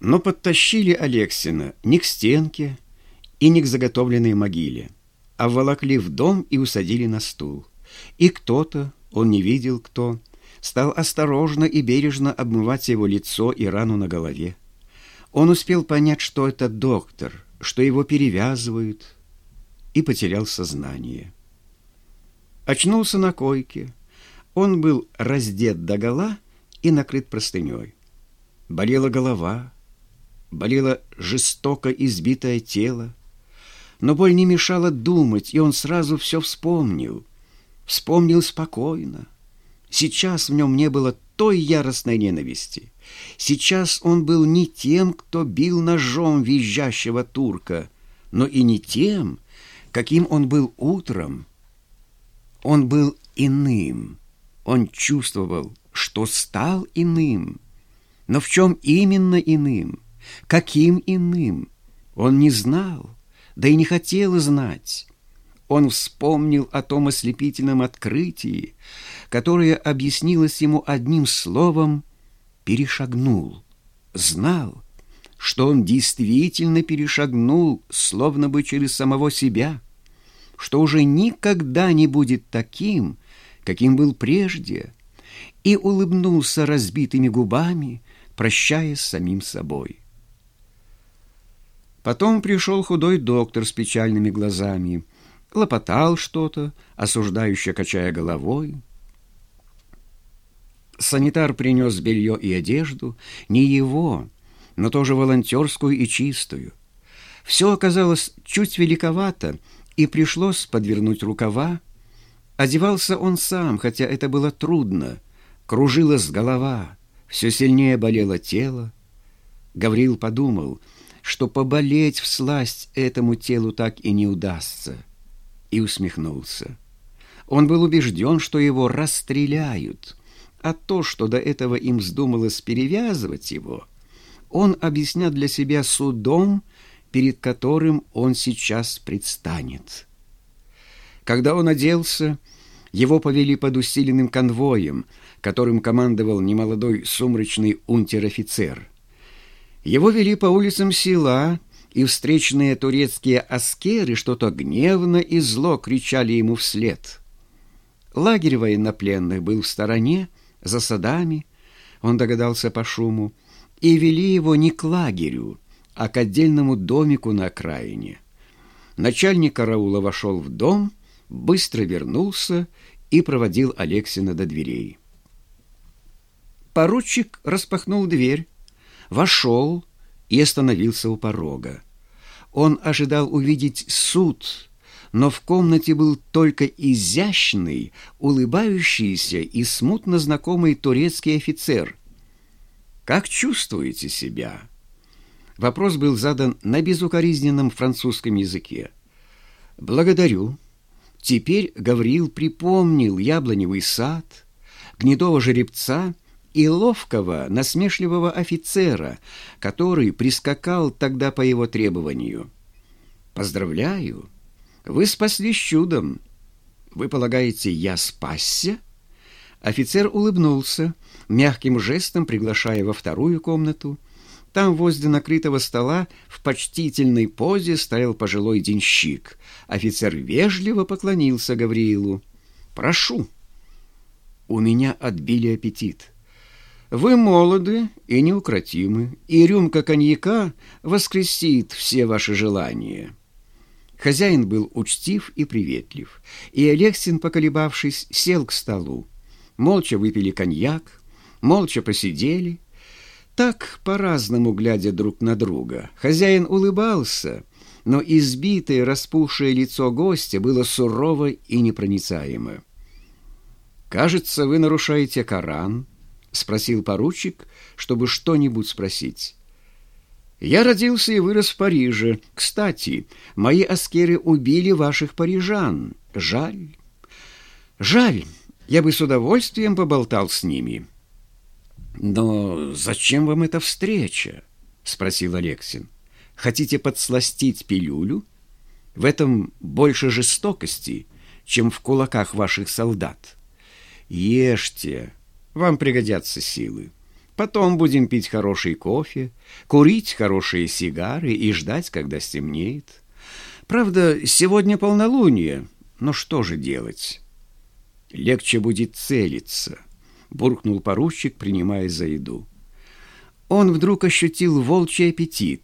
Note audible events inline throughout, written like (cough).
Но подтащили Алексина не к стенке и не к заготовленной могиле, а волокли в дом и усадили на стул. И кто-то, он не видел кто, стал осторожно и бережно обмывать его лицо и рану на голове. Он успел понять, что это доктор, что его перевязывают, и потерял сознание. Очнулся на койке. Он был раздет догола и накрыт простыней. Болела голова, болело жестоко избитое тело, но боль не мешала думать, и он сразу все вспомнил. Вспомнил спокойно. Сейчас в нем не было той яростной ненависти. Сейчас он был не тем, кто бил ножом визжащего турка, но и не тем, каким он был утром. Он был иным. Он чувствовал, что стал иным. Но в чем именно иным? Каким иным? Он не знал, да и не хотел знать. Он вспомнил о том ослепительном открытии, которое объяснилось ему одним словом «перешагнул». Знал, что он действительно перешагнул, словно бы через самого себя, что уже никогда не будет таким, каким был прежде, и улыбнулся разбитыми губами, прощаясь с самим собой. Потом пришел худой доктор с печальными глазами, лопотал что-то, осуждающе качая головой. Санитар принес белье и одежду, не его, но тоже волонтерскую и чистую. Все оказалось чуть великовато, и пришлось подвернуть рукава. Одевался он сам, хотя это было трудно. Кружилась голова, все сильнее болело тело. Гаврил подумал, что поболеть в сласть этому телу так и не удастся, и усмехнулся. Он был убежден, что его расстреляют, а то, что до этого им вздумалось перевязывать его — он объяснял для себя судом, перед которым он сейчас предстанет. Когда он оделся, его повели под усиленным конвоем, которым командовал немолодой сумрачный унтер-офицер. Его вели по улицам села, и встречные турецкие аскеры что-то гневно и зло кричали ему вслед. Лагерь военнопленных был в стороне, за садами, он догадался по шуму, и вели его не к лагерю, а к отдельному домику на окраине. Начальник караула вошел в дом, быстро вернулся и проводил Алексина до дверей. Поручик распахнул дверь, вошел и остановился у порога. Он ожидал увидеть суд, но в комнате был только изящный, улыбающийся и смутно знакомый турецкий офицер, как чувствуете себя?» Вопрос был задан на безукоризненном французском языке. «Благодарю». Теперь Гавриил припомнил яблоневый сад, гнедого жеребца и ловкого, насмешливого офицера, который прискакал тогда по его требованию. «Поздравляю! Вы спаслись чудом. Вы полагаете, я спасся?» Офицер улыбнулся, мягким жестом приглашая во вторую комнату. Там возле накрытого стола в почтительной позе стоял пожилой денщик. Офицер вежливо поклонился Гавриилу. «Прошу». «У меня отбили аппетит. Вы молоды и неукротимы, и рюмка коньяка воскресит все ваши желания». Хозяин был учтив и приветлив, и Алексин, поколебавшись, сел к столу. Молча выпили коньяк, молча посидели, так по-разному глядя друг на друга. Хозяин улыбался, но избитое, распухшее лицо гостя было сурово и непроницаемо. «Кажется, вы нарушаете Коран», — спросил поручик, чтобы что-нибудь спросить. «Я родился и вырос в Париже. Кстати, мои аскеры убили ваших парижан. Жаль. Жаль, я бы с удовольствием поболтал с ними». «Но зачем вам эта встреча?» — спросил Алексин. «Хотите подсластить пилюлю? В этом больше жестокости, чем в кулаках ваших солдат. Ешьте, вам пригодятся силы. Потом будем пить хороший кофе, курить хорошие сигары и ждать, когда стемнеет. Правда, сегодня полнолуние, но что же делать? Легче будет целиться, буркнул поручик, принимаясь за еду. Он вдруг ощутил волчий аппетит,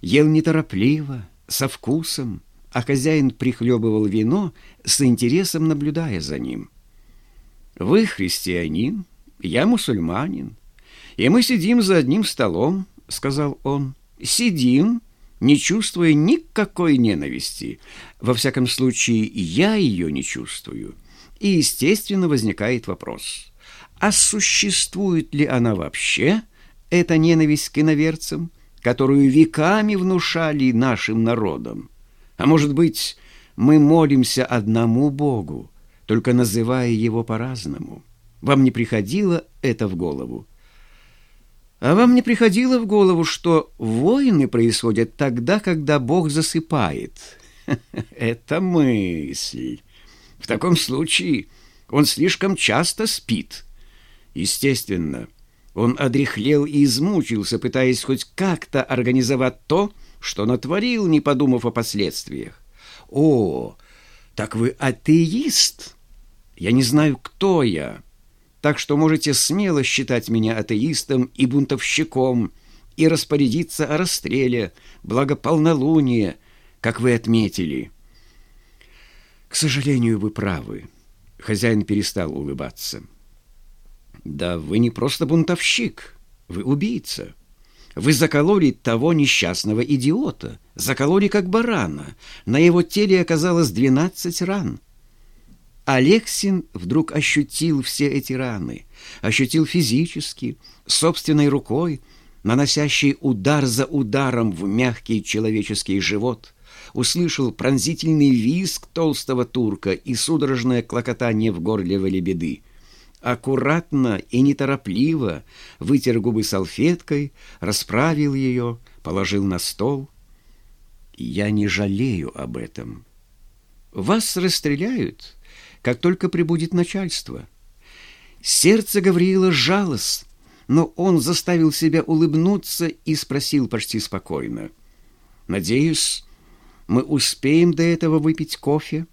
ел неторопливо, со вкусом, а хозяин прихлебывал вино, с интересом наблюдая за ним. «Вы христианин, я мусульманин, и мы сидим за одним столом», — сказал он. «Сидим, не чувствуя никакой ненависти. Во всяком случае, я ее не чувствую. И, естественно, возникает вопрос, а существует ли она вообще, эта ненависть к иноверцам, которую веками внушали нашим народам? А может быть, мы молимся одному Богу, только называя его по-разному? Вам не приходило это в голову? А вам не приходило в голову, что войны происходят тогда, когда Бог засыпает? (laughs) Это мысль. В таком случае он слишком часто спит. Естественно, он одряхлел и измучился, пытаясь хоть как-то организовать то, что натворил, не подумав о последствиях. «О, так вы атеист? Я не знаю, кто я, так что можете смело считать меня атеистом и бунтовщиком и распорядиться о расстреле, благо полнолуние, как вы отметили». «К сожалению, вы правы». Хозяин перестал улыбаться. «Да вы не просто бунтовщик, вы убийца». Вы закололи того несчастного идиота, закололи как барана. На его теле оказалось двенадцать ран. Алексин вдруг ощутил все эти раны, ощутил физически, собственной рукой, наносящий удар за ударом в мягкий человеческий живот, услышал пронзительный визг толстого турка и судорожное клокотание в горле Валебеды аккуратно и неторопливо вытер губы салфеткой, расправил ее, положил на стол. «Я не жалею об этом. Вас расстреляют, как только прибудет начальство». Сердце Гавриила сжалось, но он заставил себя улыбнуться и спросил почти спокойно. «Надеюсь, мы успеем до этого выпить кофе?»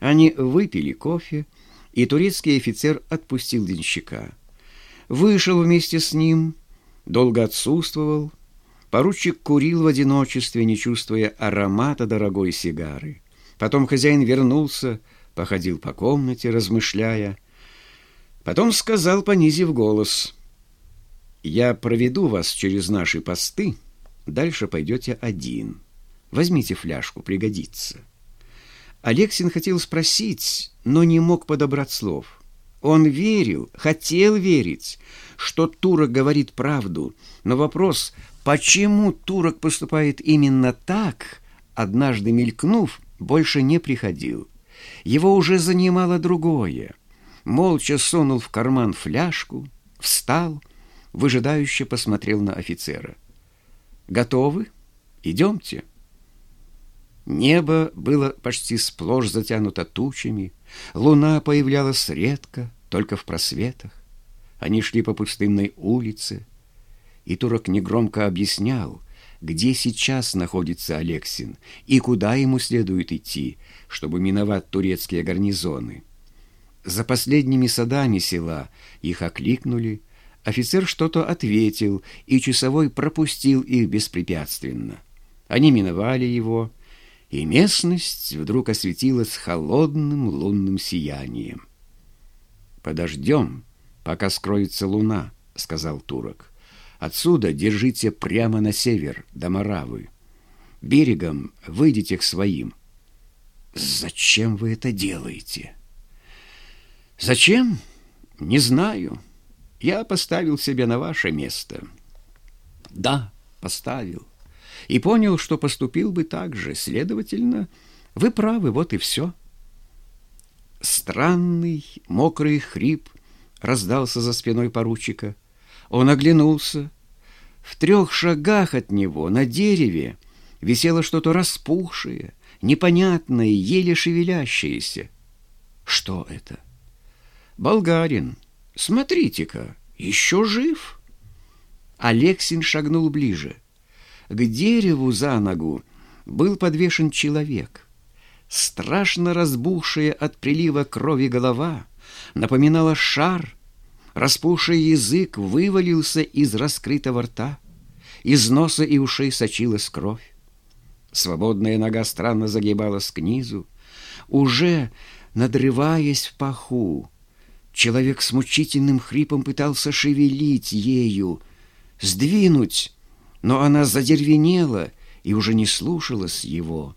Они выпили кофе, и турецкий офицер отпустил денщика. Вышел вместе с ним, долго отсутствовал. Поручик курил в одиночестве, не чувствуя аромата дорогой сигары. Потом хозяин вернулся, походил по комнате, размышляя. Потом сказал, понизив голос, «Я проведу вас через наши посты, дальше пойдете один. Возьмите фляжку, пригодится». Алексин хотел спросить, но не мог подобрать слов. Он верил, хотел верить, что турок говорит правду, но вопрос, почему турок поступает именно так, однажды мелькнув, больше не приходил. Его уже занимало другое. Молча сунул в карман фляжку, встал, выжидающе посмотрел на офицера. «Готовы? Идемте». Небо было почти сплошь затянуто тучами, луна появлялась редко, только в просветах. Они шли по пустынной улице, и турок негромко объяснял, где сейчас находится Алексин и куда ему следует идти, чтобы миновать турецкие гарнизоны. За последними садами села их окликнули, офицер что-то ответил, и часовой пропустил их беспрепятственно. Они миновали его, и местность вдруг осветилась холодным лунным сиянием. «Подождем, пока скроется луна», — сказал турок. «Отсюда держите прямо на север, до Моравы. Берегом выйдите к своим». «Зачем вы это делаете?» «Зачем? Не знаю. Я поставил себя на ваше место». «Да, поставил» и понял, что поступил бы так же. Следовательно, вы правы, вот и все. Странный, мокрый хрип раздался за спиной поручика. Он оглянулся. В трех шагах от него на дереве висело что-то распухшее, непонятное, еле шевелящееся. Что это? Болгарин, смотрите-ка, еще жив. Алексин шагнул ближе. К дереву за ногу был подвешен человек. Страшно разбухшая от прилива крови голова напоминала шар. Распухший язык вывалился из раскрытого рта. Из носа и ушей сочилась кровь. Свободная нога странно загибалась к низу, уже надрываясь в паху. Человек с мучительным хрипом пытался шевелить ею, сдвинуть, но она задервенела и уже не слушалась его.